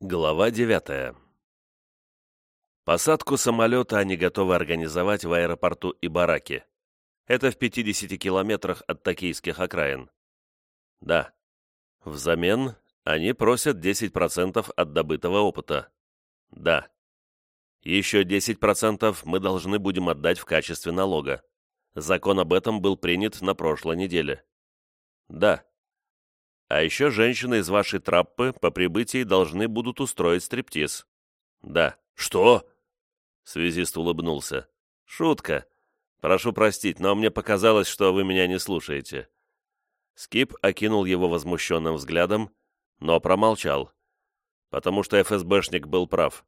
Глава 9. Посадку самолета они готовы организовать в аэропорту Ибараки. Это в 50 километрах от токийских окраин. Да. Взамен они просят 10% от добытого опыта. Да. Еще 10% мы должны будем отдать в качестве налога. Закон об этом был принят на прошлой неделе. Да. А еще женщины из вашей траппы по прибытии должны будут устроить стриптиз. Да. Что? Связист улыбнулся. Шутка. Прошу простить, но мне показалось, что вы меня не слушаете. Скип окинул его возмущенным взглядом, но промолчал. Потому что ФСБшник был прав.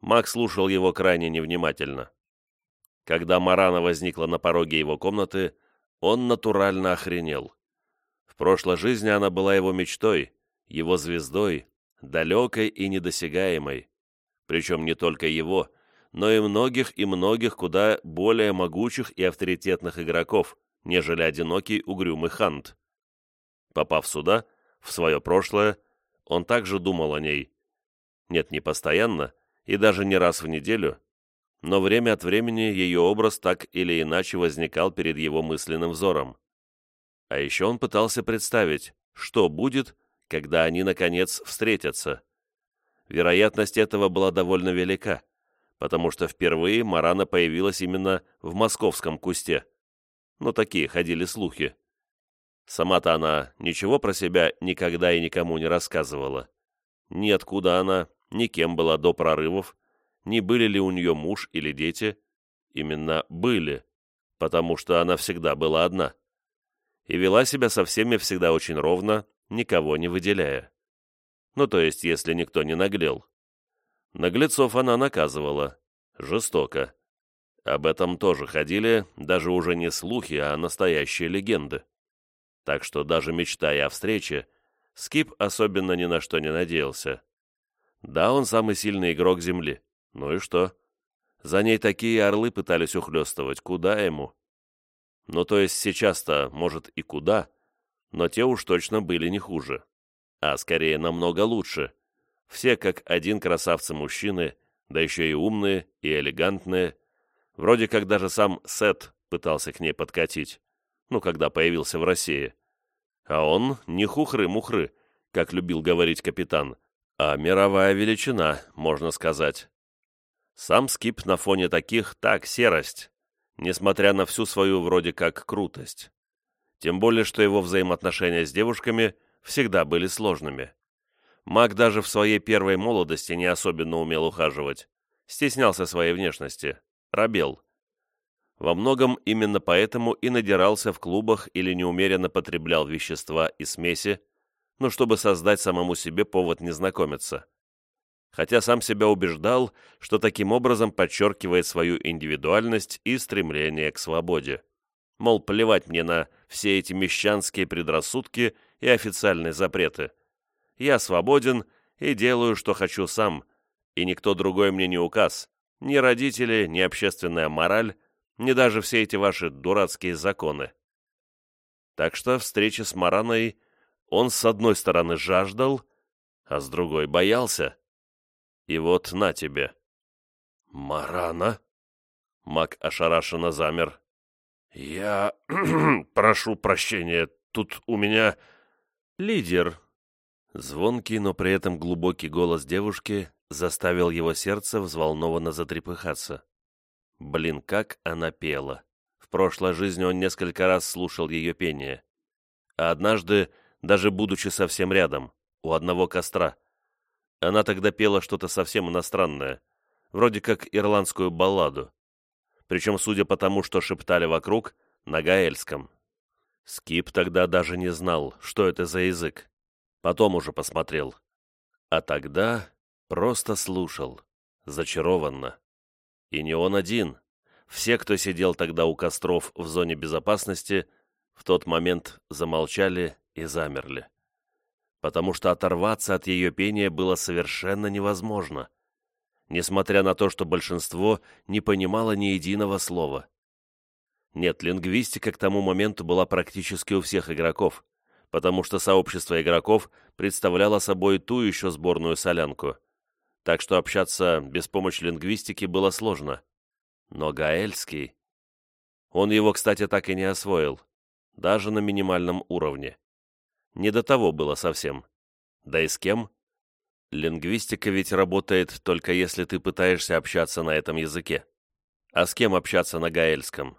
Мак слушал его крайне невнимательно. Когда Марана возникла на пороге его комнаты, он натурально охренел прошлой жизни она была его мечтой, его звездой, далекой и недосягаемой. Причем не только его, но и многих и многих куда более могучих и авторитетных игроков, нежели одинокий угрюмый Хант. Попав сюда, в свое прошлое, он также думал о ней. Нет, не постоянно, и даже не раз в неделю, но время от времени ее образ так или иначе возникал перед его мысленным взором. А еще он пытался представить, что будет, когда они, наконец, встретятся. Вероятность этого была довольно велика, потому что впервые Марана появилась именно в московском кусте. Ну, такие ходили слухи. Сама-то она ничего про себя никогда и никому не рассказывала. Ни откуда она, ни кем была до прорывов, ни были ли у нее муж или дети. Именно были, потому что она всегда была одна и вела себя со всеми всегда очень ровно, никого не выделяя. Ну, то есть, если никто не наглел. Наглецов она наказывала. Жестоко. Об этом тоже ходили даже уже не слухи, а настоящие легенды. Так что даже мечтая о встрече, Скип особенно ни на что не надеялся. Да, он самый сильный игрок Земли. Ну и что? За ней такие орлы пытались ухлёстывать. Куда ему? Ну, то есть сейчас-то, может, и куда, но те уж точно были не хуже. А скорее намного лучше. Все как один красавцы-мужчины, да еще и умные, и элегантные. Вроде как даже сам Сет пытался к ней подкатить, ну, когда появился в России. А он не хухры-мухры, как любил говорить капитан, а мировая величина, можно сказать. Сам Скип на фоне таких так серость, несмотря на всю свою вроде как крутость. Тем более, что его взаимоотношения с девушками всегда были сложными. Маг даже в своей первой молодости не особенно умел ухаживать, стеснялся своей внешности, робел. Во многом именно поэтому и надирался в клубах или неумеренно потреблял вещества и смеси, ну, чтобы создать самому себе повод не знакомиться хотя сам себя убеждал, что таким образом подчеркивает свою индивидуальность и стремление к свободе. Мол, плевать мне на все эти мещанские предрассудки и официальные запреты. Я свободен и делаю, что хочу сам, и никто другой мне не указ, ни родители, ни общественная мораль, ни даже все эти ваши дурацкие законы. Так что встречи с Мараной он с одной стороны жаждал, а с другой боялся. И вот на тебе». «Марана?» Мак ошарашенно замер. «Я... прошу прощения, тут у меня...» «Лидер». Звонкий, но при этом глубокий голос девушки заставил его сердце взволнованно затрепыхаться. Блин, как она пела. В прошлой жизни он несколько раз слушал ее пение. А однажды, даже будучи совсем рядом, у одного костра, она тогда пела что-то совсем иностранное, вроде как ирландскую балладу. Причем, судя по тому, что шептали вокруг, на гаэльском. Скип тогда даже не знал, что это за язык. Потом уже посмотрел. А тогда просто слушал, зачарованно. И не он один. Все, кто сидел тогда у костров в зоне безопасности, в тот момент замолчали и замерли потому что оторваться от ее пения было совершенно невозможно, несмотря на то, что большинство не понимало ни единого слова. Нет, лингвистика к тому моменту была практически у всех игроков, потому что сообщество игроков представляло собой ту еще сборную солянку, так что общаться без помощи лингвистики было сложно. Но гаэльский... Он его, кстати, так и не освоил, даже на минимальном уровне. Не до того было совсем. Да и с кем? Лингвистика ведь работает только если ты пытаешься общаться на этом языке. А с кем общаться на гаэльском?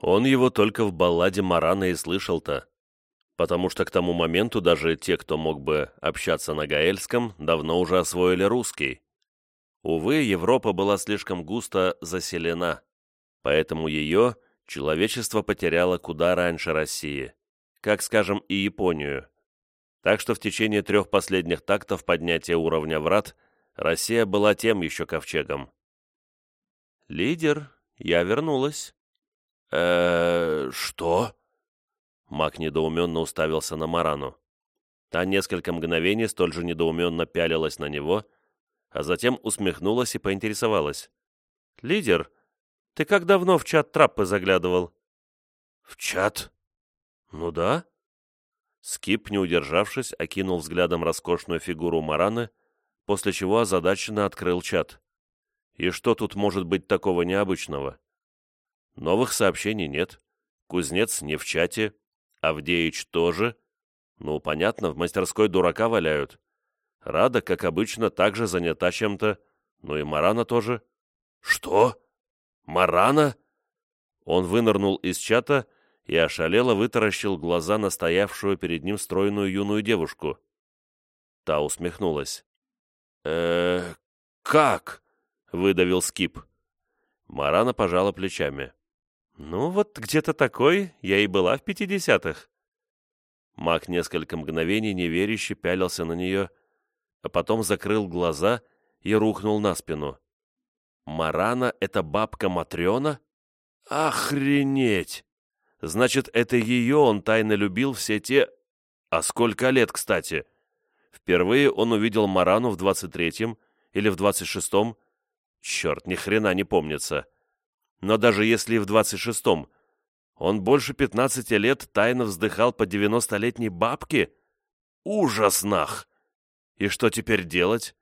Он его только в балладе Марана и слышал-то. Потому что к тому моменту даже те, кто мог бы общаться на гаэльском, давно уже освоили русский. Увы, Европа была слишком густо заселена, поэтому ее человечество потеряло куда раньше России, как, скажем, и Японию. Так что в течение трех последних тактов поднятия уровня врат Россия была тем еще ковчегом. «Лидер, я вернулась». э что?» Маг недоуменно уставился на Марану. Та несколько мгновений столь же недоуменно пялилась на него, а затем усмехнулась и поинтересовалась. «Лидер, ты как давно в чат Траппы заглядывал?» «В чат?» «Ну да», Скип, не удержавшись, окинул взглядом роскошную фигуру Мараны, после чего озадаченно открыл чат. И что тут может быть такого необычного? Новых сообщений нет. Кузнец не в чате. Авдеич тоже. Ну, понятно, в мастерской дурака валяют. Рада, как обычно, также занята чем-то. Ну и Марана тоже. Что? Марана? Он вынырнул из чата и ошалело вытаращил глаза на стоявшую перед ним стройную юную девушку. Та усмехнулась. э как?» — выдавил Скип. Марана пожала плечами. «Ну, вот где-то такой я и была в пятидесятых». Маг несколько мгновений неверяще пялился на нее, а потом закрыл глаза и рухнул на спину. «Марана — это бабка Матрена? Охренеть!» Значит, это ее он тайно любил все те... А сколько лет, кстати? Впервые он увидел Марану в 23-м или в 26-м. Черт, ни хрена не помнится. Но даже если и в 26-м, он больше 15 лет тайно вздыхал по 90-летней бабке? Ужас нах! И что теперь делать?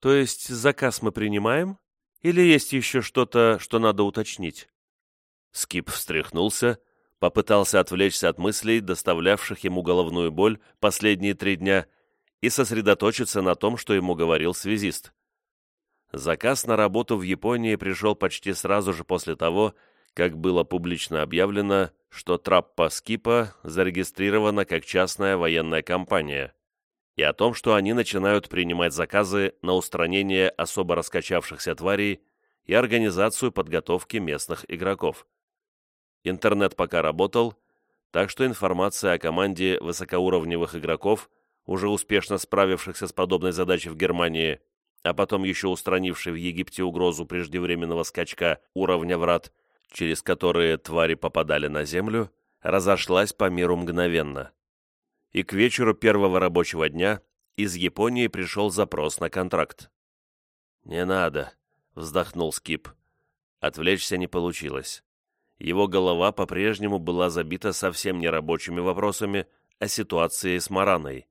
То есть заказ мы принимаем? Или есть еще что-то, что надо уточнить? Скип встряхнулся, попытался отвлечься от мыслей, доставлявших ему головную боль последние три дня, и сосредоточиться на том, что ему говорил связист. Заказ на работу в Японии пришел почти сразу же после того, как было публично объявлено, что Траппа Скипа зарегистрирована как частная военная компания, и о том, что они начинают принимать заказы на устранение особо раскачавшихся тварей и организацию подготовки местных игроков. Интернет пока работал, так что информация о команде высокоуровневых игроков, уже успешно справившихся с подобной задачей в Германии, а потом еще устранившей в Египте угрозу преждевременного скачка уровня врат, через которые твари попадали на Землю, разошлась по миру мгновенно. И к вечеру первого рабочего дня из Японии пришел запрос на контракт. «Не надо», — вздохнул Скип. Отвлечься не получилось. Его голова по-прежнему была забита совсем не рабочими вопросами, а ситуацией с Мараной.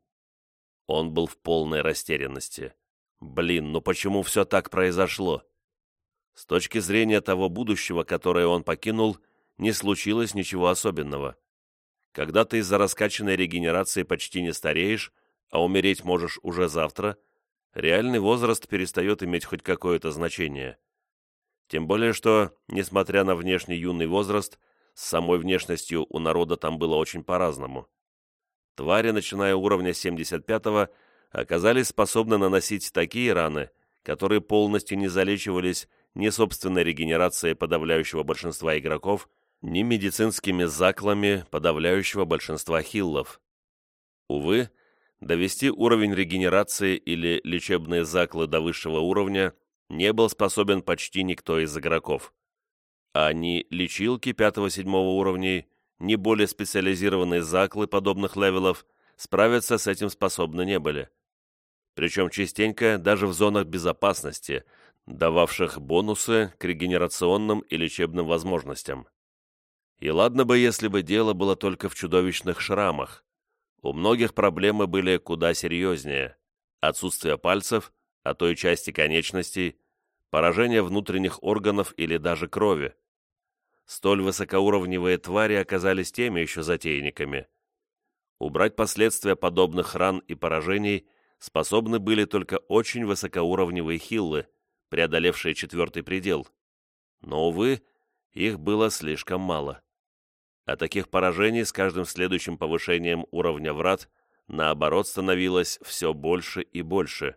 Он был в полной растерянности. Блин, ну почему все так произошло? С точки зрения того будущего, которое он покинул, не случилось ничего особенного. Когда ты из-за раскачанной регенерации почти не стареешь, а умереть можешь уже завтра, реальный возраст перестает иметь хоть какое-то значение. Тем более, что, несмотря на внешний юный возраст, с самой внешностью у народа там было очень по-разному. Твари, начиная уровня 75-го, оказались способны наносить такие раны, которые полностью не залечивались ни собственной регенерацией подавляющего большинства игроков, ни медицинскими заклами подавляющего большинства хиллов. Увы, довести уровень регенерации или лечебные заклы до высшего уровня не был способен почти никто из игроков. А ни лечилки 5-7 уровней, ни более специализированные заклы подобных левелов справиться с этим способны не были. Причем частенько даже в зонах безопасности, дававших бонусы к регенерационным и лечебным возможностям. И ладно бы, если бы дело было только в чудовищных шрамах. У многих проблемы были куда серьезнее. Отсутствие пальцев, а то и части конечностей, поражение внутренних органов или даже крови. Столь высокоуровневые твари оказались теми еще затейниками. Убрать последствия подобных ран и поражений способны были только очень высокоуровневые хиллы, преодолевшие четвертый предел. Но, увы, их было слишком мало. А таких поражений с каждым следующим повышением уровня врат, наоборот, становилось все больше и больше.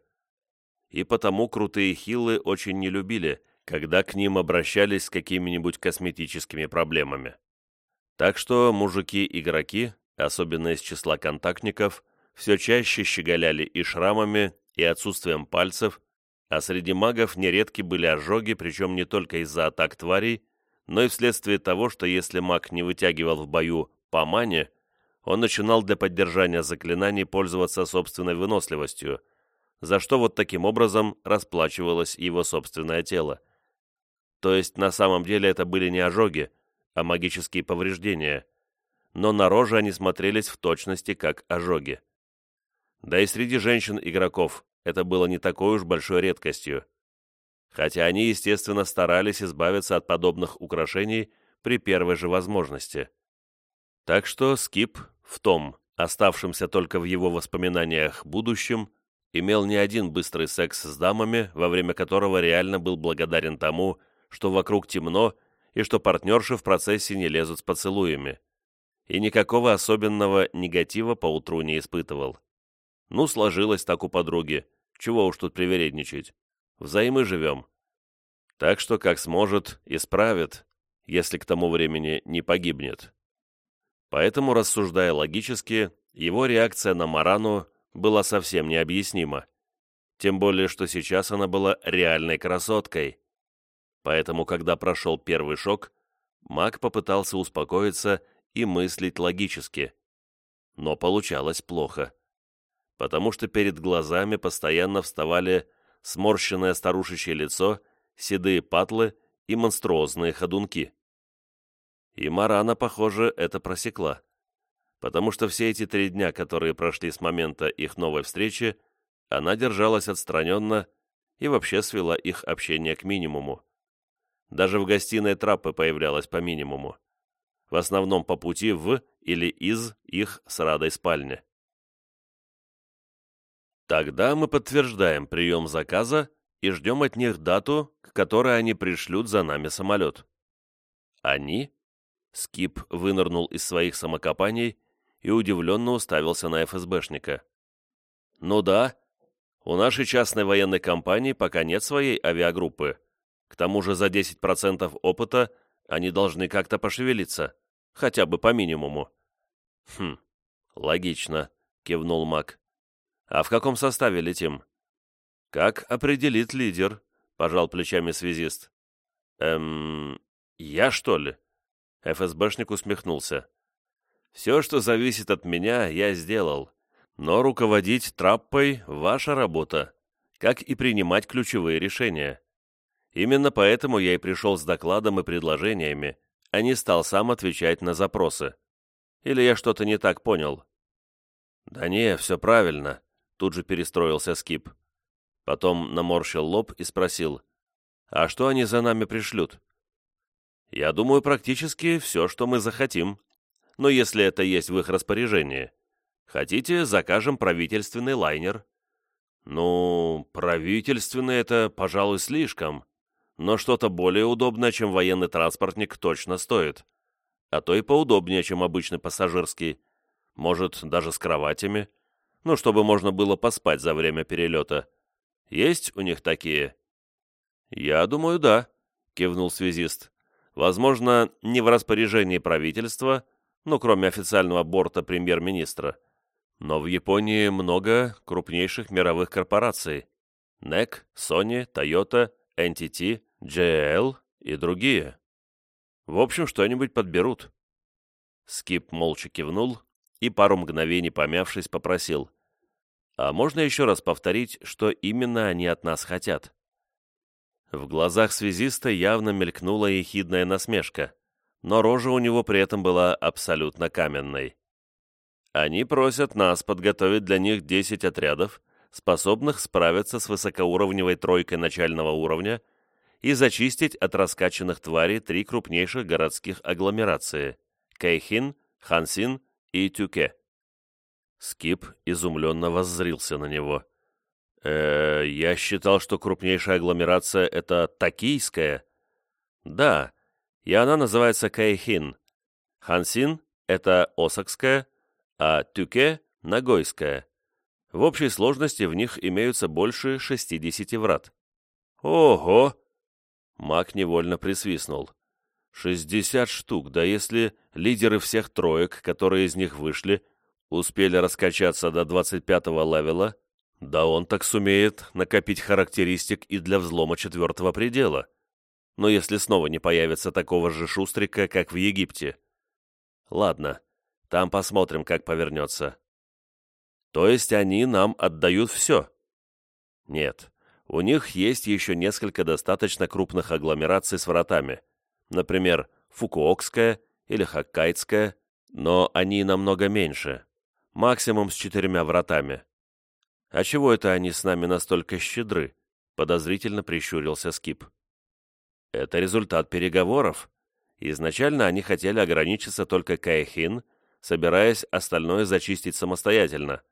И потому крутые хиллы очень не любили, когда к ним обращались с какими-нибудь косметическими проблемами. Так что мужики-игроки, особенно из числа контактников, все чаще щеголяли и шрамами, и отсутствием пальцев, а среди магов нередки были ожоги, причем не только из-за атак тварей, но и вследствие того, что если маг не вытягивал в бою по мане, он начинал для поддержания заклинаний пользоваться собственной выносливостью, за что вот таким образом расплачивалось его собственное тело. То есть на самом деле это были не ожоги, а магические повреждения, но на роже они смотрелись в точности как ожоги. Да и среди женщин-игроков это было не такой уж большой редкостью хотя они, естественно, старались избавиться от подобных украшений при первой же возможности. Так что Скип в том, оставшемся только в его воспоминаниях будущем, имел не один быстрый секс с дамами, во время которого реально был благодарен тому, что вокруг темно и что партнерши в процессе не лезут с поцелуями. И никакого особенного негатива поутру не испытывал. Ну, сложилось так у подруги, чего уж тут привередничать взаимы живем. Так что, как сможет, исправит, если к тому времени не погибнет. Поэтому, рассуждая логически, его реакция на Марану была совсем необъяснима. Тем более, что сейчас она была реальной красоткой. Поэтому, когда прошел первый шок, маг попытался успокоиться и мыслить логически. Но получалось плохо. Потому что перед глазами постоянно вставали сморщенное старушечье лицо, седые патлы и монструозные ходунки. И Марана, похоже, это просекла, потому что все эти три дня, которые прошли с момента их новой встречи, она держалась отстраненно и вообще свела их общение к минимуму. Даже в гостиной траппы появлялась по минимуму. В основном по пути в или из их с Радой спальни. Тогда мы подтверждаем прием заказа и ждем от них дату, к которой они пришлют за нами самолет. Они? Скип вынырнул из своих самокопаний и удивленно уставился на ФСБшника. Ну да, у нашей частной военной компании пока нет своей авиагруппы. К тому же за 10% опыта они должны как-то пошевелиться, хотя бы по минимуму. Хм, логично, кивнул Мак. «А в каком составе летим?» «Как определит лидер», — пожал плечами связист. «Эм... я, что ли?» ФСБшник усмехнулся. «Все, что зависит от меня, я сделал. Но руководить траппой — ваша работа, как и принимать ключевые решения. Именно поэтому я и пришел с докладом и предложениями, а не стал сам отвечать на запросы. Или я что-то не так понял?» «Да не, все правильно», Тут же перестроился Скип. Потом наморщил лоб и спросил, «А что они за нами пришлют?» «Я думаю, практически все, что мы захотим. Но если это есть в их распоряжении. Хотите, закажем правительственный лайнер». «Ну, правительственный — это, пожалуй, слишком. Но что-то более удобное, чем военный транспортник, точно стоит. А то и поудобнее, чем обычный пассажирский. Может, даже с кроватями» ну, чтобы можно было поспать за время перелета. Есть у них такие?» «Я думаю, да», — кивнул связист. «Возможно, не в распоряжении правительства, ну, кроме официального борта премьер-министра. Но в Японии много крупнейших мировых корпораций. NEC, Sony, Toyota, NTT, JL и другие. В общем, что-нибудь подберут». Скип молча кивнул и, пару мгновений помявшись, попросил. А можно еще раз повторить, что именно они от нас хотят?» В глазах связиста явно мелькнула ехидная насмешка, но рожа у него при этом была абсолютно каменной. «Они просят нас подготовить для них 10 отрядов, способных справиться с высокоуровневой тройкой начального уровня и зачистить от раскачанных тварей три крупнейших городских агломерации – Кайхин, Хансин и Тюке. Скип изумленно воззрился на него. «Э, я считал, что крупнейшая агломерация — это Токийская». «Да, и она называется Кайхин. Хансин — это Осакская, а Тюке — Нагойская. В общей сложности в них имеются больше 60 врат». «Ого!» Маг невольно присвистнул. «Шестьдесят штук, да если лидеры всех троек, которые из них вышли, успели раскачаться до 25-го левела, да он так сумеет накопить характеристик и для взлома четвертого предела. Но если снова не появится такого же шустрика, как в Египте. Ладно, там посмотрим, как повернется. То есть они нам отдают все? Нет, у них есть еще несколько достаточно крупных агломераций с вратами. Например, Фукуокская или Хоккайдская, но они намного меньше. Максимум с четырьмя вратами. «А чего это они с нами настолько щедры?» — подозрительно прищурился Скип. «Это результат переговоров. Изначально они хотели ограничиться только Кайхин, собираясь остальное зачистить самостоятельно.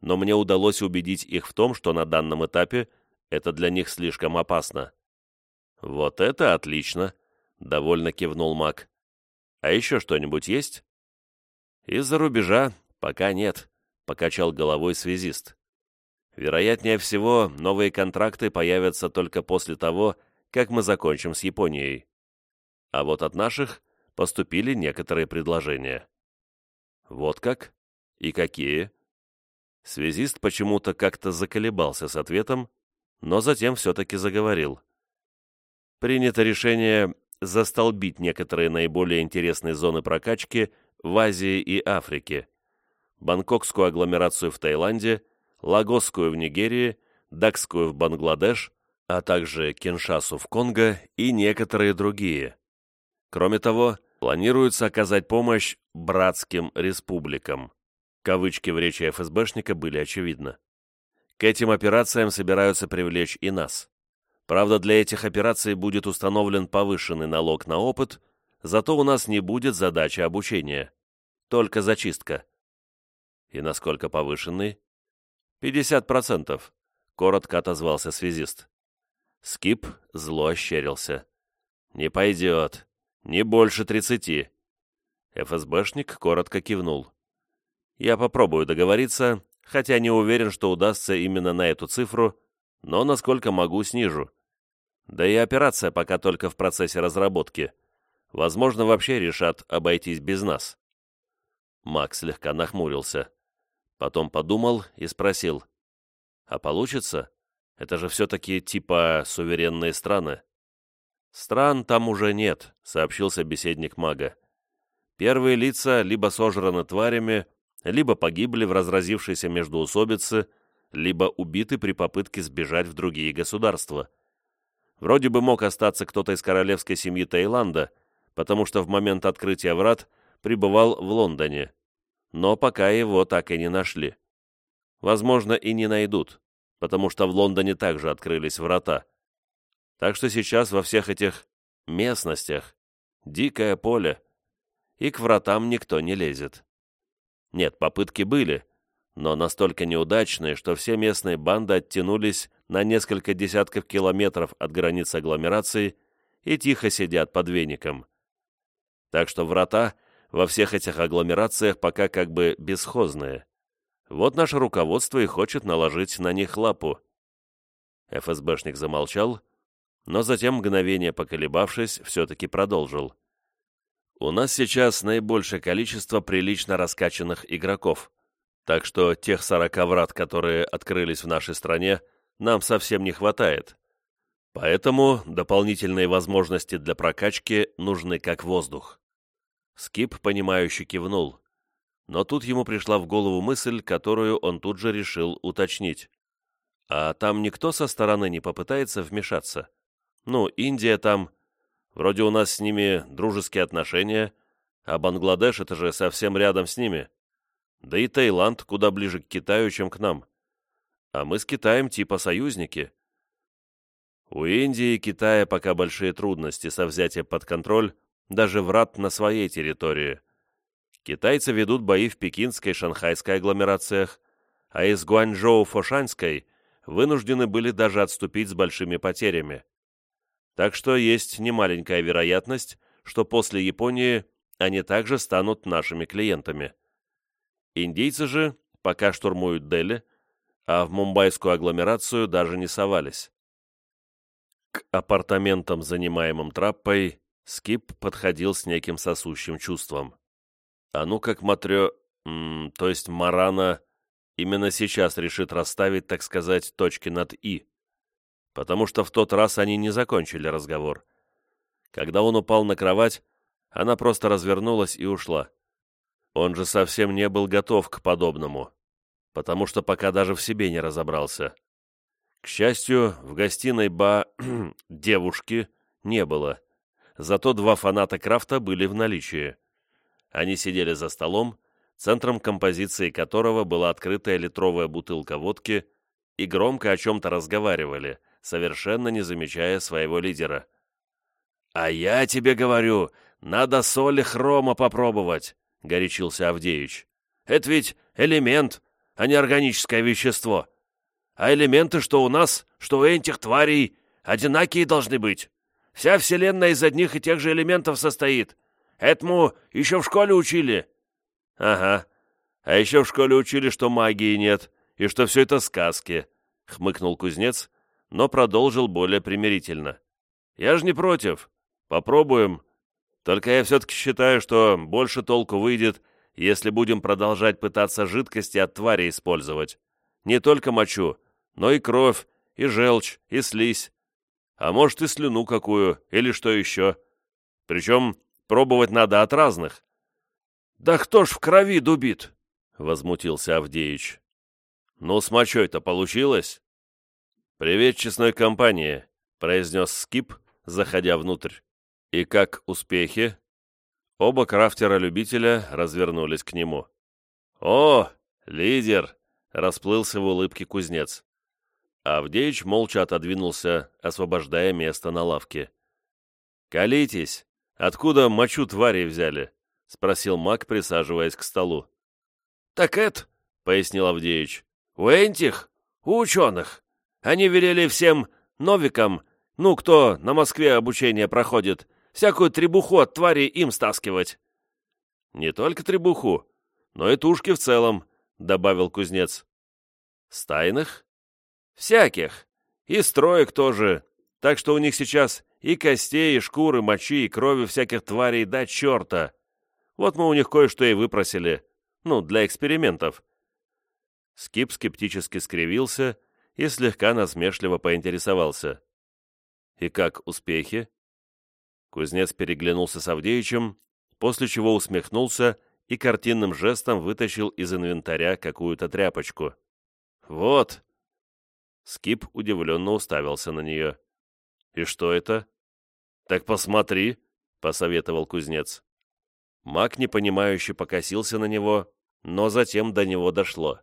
Но мне удалось убедить их в том, что на данном этапе это для них слишком опасно». «Вот это отлично!» — довольно кивнул маг. «А еще что-нибудь есть?» «Из-за рубежа пока нет», — покачал головой связист. Вероятнее всего, новые контракты появятся только после того, как мы закончим с Японией. А вот от наших поступили некоторые предложения. Вот как? И какие? Связист почему-то как-то заколебался с ответом, но затем все-таки заговорил. Принято решение застолбить некоторые наиболее интересные зоны прокачки в Азии и Африке, Бангкокскую агломерацию в Таиланде – Лагосскую в Нигерии, Дакскую в Бангладеш, а также Киншасу в Конго и некоторые другие. Кроме того, планируется оказать помощь «братским республикам». Кавычки в речи ФСБшника были очевидны. К этим операциям собираются привлечь и нас. Правда, для этих операций будет установлен повышенный налог на опыт, зато у нас не будет задачи обучения. Только зачистка. И насколько повышенный? «Пятьдесят процентов», — коротко отозвался связист. Скип зло ощерился. «Не пойдет. Не больше тридцати». ФСБшник коротко кивнул. «Я попробую договориться, хотя не уверен, что удастся именно на эту цифру, но насколько могу, снижу. Да и операция пока только в процессе разработки. Возможно, вообще решат обойтись без нас». Макс слегка нахмурился. Потом подумал и спросил. «А получится? Это же все-таки типа суверенные страны». «Стран там уже нет», — сообщил собеседник мага. «Первые лица либо сожраны тварями, либо погибли в разразившейся междоусобице, либо убиты при попытке сбежать в другие государства. Вроде бы мог остаться кто-то из королевской семьи Таиланда, потому что в момент открытия врат пребывал в Лондоне но пока его так и не нашли. Возможно, и не найдут, потому что в Лондоне также открылись врата. Так что сейчас во всех этих местностях дикое поле, и к вратам никто не лезет. Нет, попытки были, но настолько неудачные, что все местные банды оттянулись на несколько десятков километров от границы агломерации и тихо сидят под веником. Так что врата во всех этих агломерациях пока как бы бесхозные. Вот наше руководство и хочет наложить на них лапу. ФСБшник замолчал, но затем, мгновение поколебавшись, все-таки продолжил. У нас сейчас наибольшее количество прилично раскачанных игроков, так что тех 40 врат, которые открылись в нашей стране, нам совсем не хватает. Поэтому дополнительные возможности для прокачки нужны как воздух. Скип, понимающе кивнул. Но тут ему пришла в голову мысль, которую он тут же решил уточнить. А там никто со стороны не попытается вмешаться? Ну, Индия там... Вроде у нас с ними дружеские отношения, а Бангладеш — это же совсем рядом с ними. Да и Таиланд куда ближе к Китаю, чем к нам. а мы с Китаем типа союзники. У Индии и Китая пока большие трудности со взятием под контроль даже врат на своей территории. Китайцы ведут бои в пекинской и шанхайской агломерациях, а из Гуанчжоу-Фошанской вынуждены были даже отступить с большими потерями. Так что есть немаленькая вероятность, что после Японии они также станут нашими клиентами. Индийцы же пока штурмуют Дели, а в мумбайскую агломерацию даже не совались. К апартаментам, занимаемым траппой, Скип подходил с неким сосущим чувством. А ну как Матрё... то есть Марана именно сейчас решит расставить, так сказать, точки над «и». Потому что в тот раз они не закончили разговор. Когда он упал на кровать, она просто развернулась и ушла. Он же совсем не был готов к подобному, потому что пока даже в себе не разобрался. К счастью, в гостиной ба... девушки не было. Зато два фаната крафта были в наличии. Они сидели за столом, центром композиции которого была открытая литровая бутылка водки, и громко о чем-то разговаривали, совершенно не замечая своего лидера. «А я тебе говорю, надо соли хрома попробовать», — горячился Авдеич. «Это ведь элемент, а не органическое вещество. А элементы, что у нас, что у этих тварей, одинакие должны быть. Вся Вселенная из одних и тех же элементов состоит. Этому еще в школе учили». «Ага. А еще в школе учили, что магии нет, и что все это сказки», — хмыкнул кузнец, но продолжил более примирительно. «Я же не против. Попробуем. Только я все-таки считаю, что больше толку выйдет, если будем продолжать пытаться жидкости от твари использовать. Не только мочу, но и кровь, и желчь, и слизь. А может и слюну какую, или что еще. Причем Пробовать надо от разных». «Да кто ж в крови дубит?» — возмутился Авдеич. «Ну, с мочой-то получилось?» «Привет, честной компании», — произнес Скип, заходя внутрь. «И как успехи?» Оба крафтера-любителя развернулись к нему. «О, лидер!» — расплылся в улыбке кузнец. Авдеич молча отодвинулся, освобождая место на лавке. «Колитесь!» «Откуда мочу твари взяли?» — спросил маг, присаживаясь к столу. «Так это», — пояснил Авдеич, — «у этих, у ученых. Они велели всем новикам, ну, кто на Москве обучение проходит, всякую требуху от твари им стаскивать». «Не только требуху, но и тушки в целом», — добавил кузнец. «Стайных?» «Всяких. И строек тоже. Так что у них сейчас и костей, и шкуры, мочи, и крови всяких тварей до черта. Вот мы у них кое-что и выпросили. Ну, для экспериментов». Скип скептически скривился и слегка насмешливо поинтересовался. «И как успехи?» Кузнец переглянулся с Авдеичем, после чего усмехнулся и картинным жестом вытащил из инвентаря какую-то тряпочку. «Вот!» Скип удивленно уставился на нее. «И что это?» «Так посмотри», — посоветовал кузнец. Маг непонимающе покосился на него, но затем до него дошло.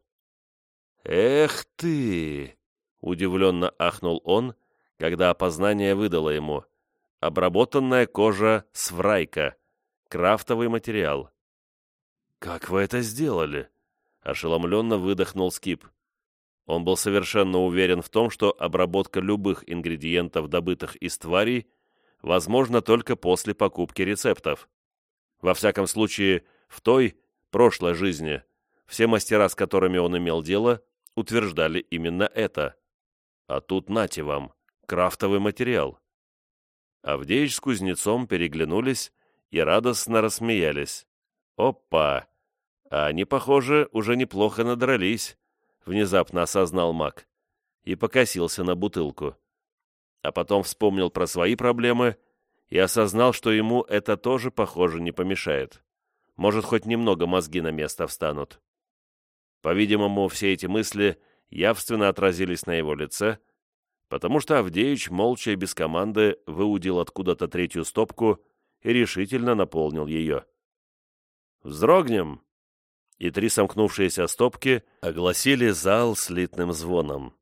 «Эх ты!» — удивленно ахнул он, когда опознание выдало ему. «Обработанная кожа сврайка. Крафтовый материал». «Как вы это сделали?» — ошеломленно выдохнул Скип. Он был совершенно уверен в том, что обработка любых ингредиентов, добытых из тварей, возможна только после покупки рецептов. Во всяком случае, в той, прошлой жизни, все мастера, с которыми он имел дело, утверждали именно это. А тут нате вам, крафтовый материал. Авдеич с кузнецом переглянулись и радостно рассмеялись. Опа! А они, похоже, уже неплохо надрались внезапно осознал маг и покосился на бутылку. А потом вспомнил про свои проблемы и осознал, что ему это тоже, похоже, не помешает. Может, хоть немного мозги на место встанут. По-видимому, все эти мысли явственно отразились на его лице, потому что Авдеич молча и без команды выудил откуда-то третью стопку и решительно наполнил ее. «Вздрогнем!» и три сомкнувшиеся стопки огласили зал слитным звоном.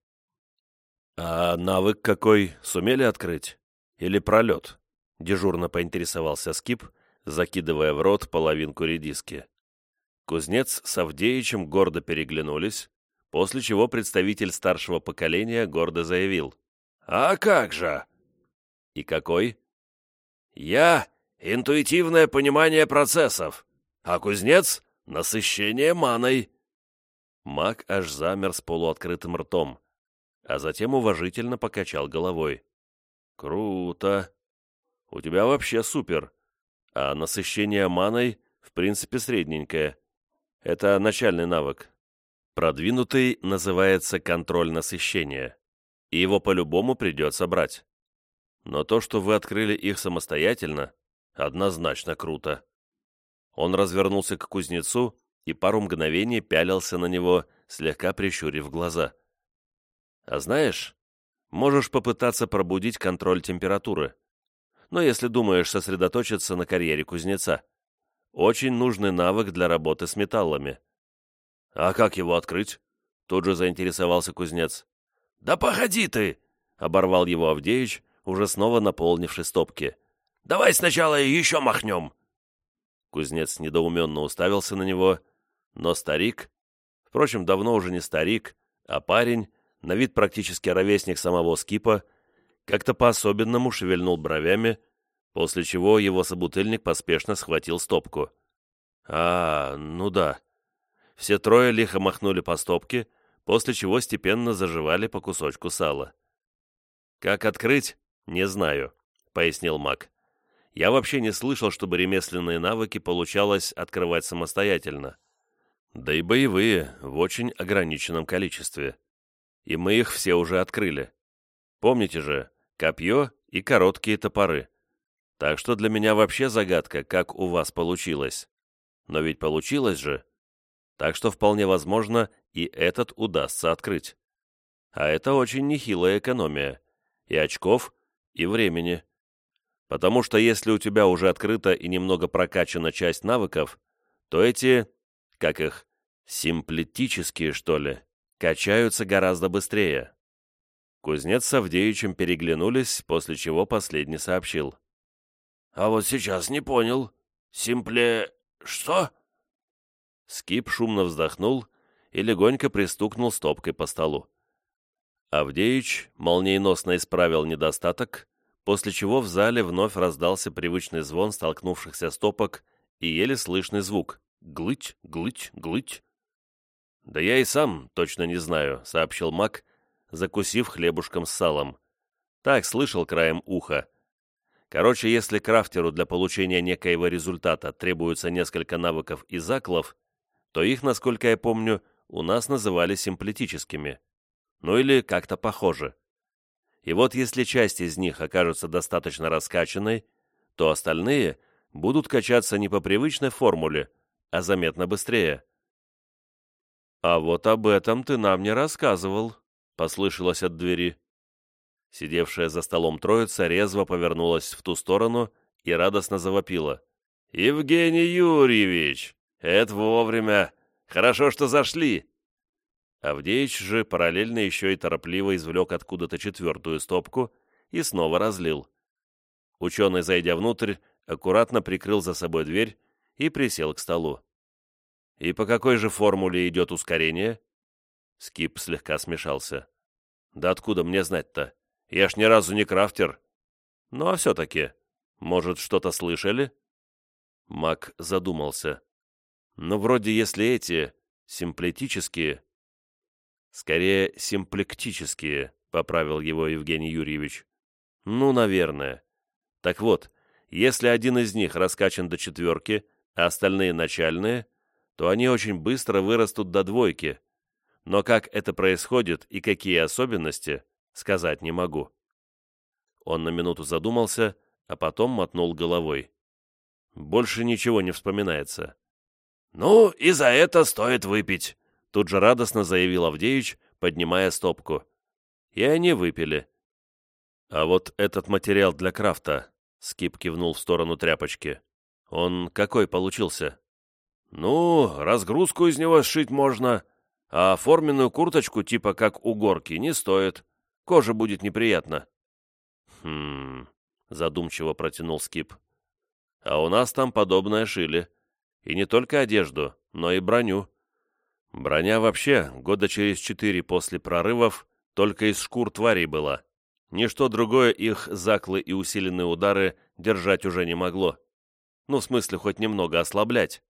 «А навык какой? Сумели открыть? Или пролет?» — дежурно поинтересовался Скип, закидывая в рот половинку редиски. Кузнец с Авдеичем гордо переглянулись, после чего представитель старшего поколения гордо заявил. «А как же?» «И какой?» «Я — интуитивное понимание процессов, а кузнец — насыщение маной». Маг аж замер с полуоткрытым ртом, а затем уважительно покачал головой. «Круто! У тебя вообще супер, а насыщение маной, в принципе, средненькое. Это начальный навык. Продвинутый называется контроль насыщения, и его по-любому придется брать. Но то, что вы открыли их самостоятельно, однозначно круто. Он развернулся к кузнецу и пару мгновений пялился на него, слегка прищурив глаза. А знаешь, можешь попытаться пробудить контроль температуры. Но если думаешь сосредоточиться на карьере кузнеца, очень нужный навык для работы с металлами. «А как его открыть?» Тут же заинтересовался кузнец. «Да погоди ты!» — оборвал его Авдеич, уже снова наполнивший стопки. «Давай сначала еще махнем!» Кузнец недоуменно уставился на него, но старик, впрочем, давно уже не старик, а парень, на вид практически ровесник самого Скипа, как-то по-особенному шевельнул бровями, после чего его собутыльник поспешно схватил стопку. «А, ну да». Все трое лихо махнули по стопке, после чего степенно заживали по кусочку сала. «Как открыть? Не знаю», — пояснил маг. «Я вообще не слышал, чтобы ремесленные навыки получалось открывать самостоятельно. Да и боевые в очень ограниченном количестве и мы их все уже открыли. Помните же, копье и короткие топоры. Так что для меня вообще загадка, как у вас получилось. Но ведь получилось же. Так что вполне возможно, и этот удастся открыть. А это очень нехилая экономия. И очков, и времени. Потому что если у тебя уже открыта и немного прокачана часть навыков, то эти, как их, симплетические, что ли, качаются гораздо быстрее. Кузнец с Авдеичем переглянулись, после чего последний сообщил. «А вот сейчас не понял. Симпле... что?» Скип шумно вздохнул и легонько пристукнул стопкой по столу. Авдеич молниеносно исправил недостаток, после чего в зале вновь раздался привычный звон столкнувшихся стопок и еле слышный звук «глыть, глыть, глыть». «Да я и сам точно не знаю», — сообщил Мак, закусив хлебушком с салом. «Так, слышал краем уха. Короче, если крафтеру для получения некоего результата требуется несколько навыков и заклов, то их, насколько я помню, у нас называли симплетическими. Ну или как-то похоже. И вот если часть из них окажется достаточно раскачанной, то остальные будут качаться не по привычной формуле, а заметно быстрее. «А вот об этом ты нам не рассказывал», — послышалось от двери. Сидевшая за столом троица резво повернулась в ту сторону и радостно завопила. «Евгений Юрьевич! Это вовремя! Хорошо, что зашли!» Авдеич же параллельно еще и торопливо извлек откуда-то четвертую стопку и снова разлил. Ученый, зайдя внутрь, аккуратно прикрыл за собой дверь и присел к столу. «И по какой же формуле идет ускорение?» Скип слегка смешался. «Да откуда мне знать-то? Я ж ни разу не крафтер». «Ну а все-таки, может, что-то слышали?» Мак задумался. «Ну, вроде если эти, симплетические...» «Скорее, симплектические», — поправил его Евгений Юрьевич. «Ну, наверное. Так вот, если один из них раскачан до четверки, а остальные начальные, то они очень быстро вырастут до двойки. Но как это происходит и какие особенности, сказать не могу. Он на минуту задумался, а потом мотнул головой. Больше ничего не вспоминается. «Ну, и за это стоит выпить», — тут же радостно заявил Авдеич, поднимая стопку. И они выпили. «А вот этот материал для крафта», — Скип кивнул в сторону тряпочки, — «он какой получился?» «Ну, разгрузку из него сшить можно, а форменную курточку типа как у горки не стоит. Кожа будет неприятно». «Хм...» — задумчиво протянул Скип. «А у нас там подобное шили. И не только одежду, но и броню. Броня вообще года через четыре после прорывов только из шкур тварей была. Ничто другое их заклы и усиленные удары держать уже не могло. Ну, в смысле, хоть немного ослаблять.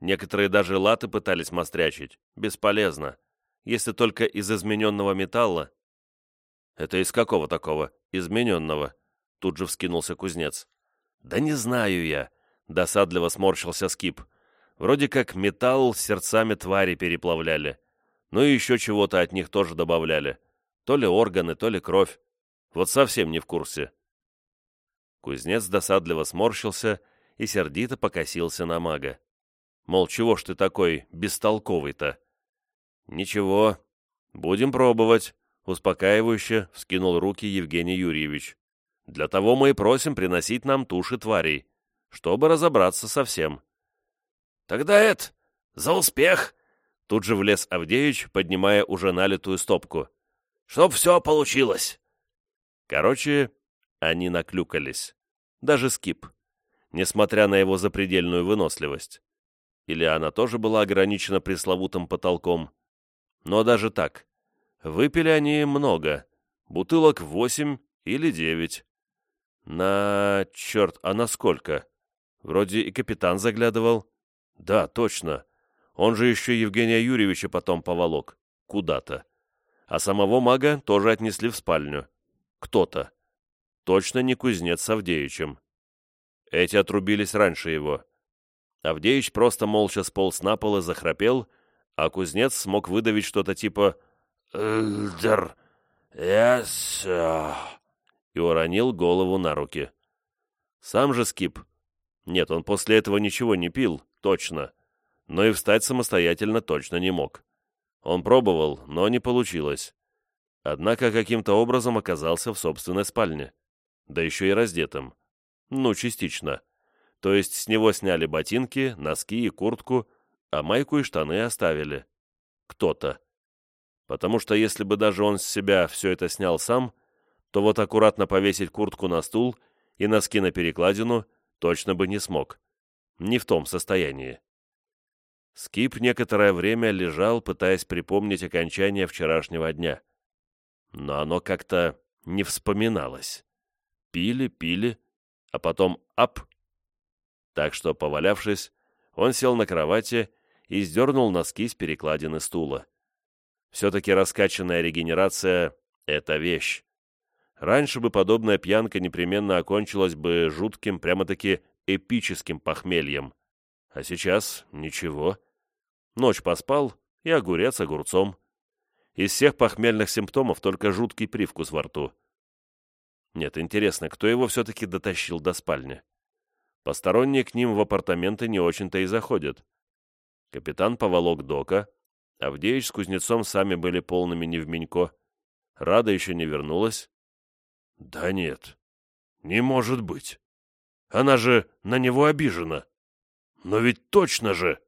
Некоторые даже латы пытались мострячить. Бесполезно. Если только из измененного металла. Это из какого такого? Измененного? Тут же вскинулся кузнец. Да не знаю я. Досадливо сморщился Скип. Вроде как металл сердцами твари переплавляли. Ну и еще чего-то от них тоже добавляли. То ли органы, то ли кровь. Вот совсем не в курсе. Кузнец досадливо сморщился и сердито покосился на мага. Мол, чего ж ты такой бестолковый-то? Ничего, будем пробовать, успокаивающе вскинул руки Евгений Юрьевич. Для того мы и просим приносить нам туши тварей, чтобы разобраться со всем. «Тогда это, за успех!» Тут же влез Авдеич, поднимая уже налитую стопку. «Чтоб все получилось!» Короче, они наклюкались. Даже скип. Несмотря на его запредельную выносливость. Или она тоже была ограничена пресловутым потолком. Но даже так. Выпили они много. Бутылок восемь или девять. На... черт, а на сколько? Вроде и капитан заглядывал. Да, точно. Он же еще Евгения Юрьевича потом поволок. Куда-то. А самого мага тоже отнесли в спальню. Кто-то. Точно не кузнец с Авдеичем. Эти отрубились раньше его. Авдеич просто молча сполз на пол и захрапел, а кузнец смог выдавить что-то типа «Эльдер, яс...» и уронил голову на руки. Сам же Скип. Нет, он после этого ничего не пил, точно. Но и встать самостоятельно точно не мог. Он пробовал, но не получилось. Однако каким-то образом оказался в собственной спальне. Да еще и раздетым. Ну, частично. То есть с него сняли ботинки, носки и куртку, а майку и штаны оставили. Кто-то. Потому что если бы даже он с себя все это снял сам, то вот аккуратно повесить куртку на стул и носки на перекладину точно бы не смог не в том состоянии. Скип некоторое время лежал, пытаясь припомнить окончание вчерашнего дня. Но оно как-то не вспоминалось. Пили, пили, а потом ап. Так что, повалявшись, он сел на кровати и сдернул носки с перекладины стула. Все-таки раскачанная регенерация — это вещь. Раньше бы подобная пьянка непременно окончилась бы жутким, прямо-таки эпическим похмельем. А сейчас ничего. Ночь поспал, и огурец огурцом. Из всех похмельных симптомов только жуткий привкус во рту. Нет, интересно, кто его все-таки дотащил до спальни? Посторонние к ним в апартаменты не очень-то и заходят. Капитан поволок Дока, Авдеич с кузнецом сами были полными невменько. Рада еще не вернулась. Да нет, не может быть. Она же на него обижена. Но ведь точно же!»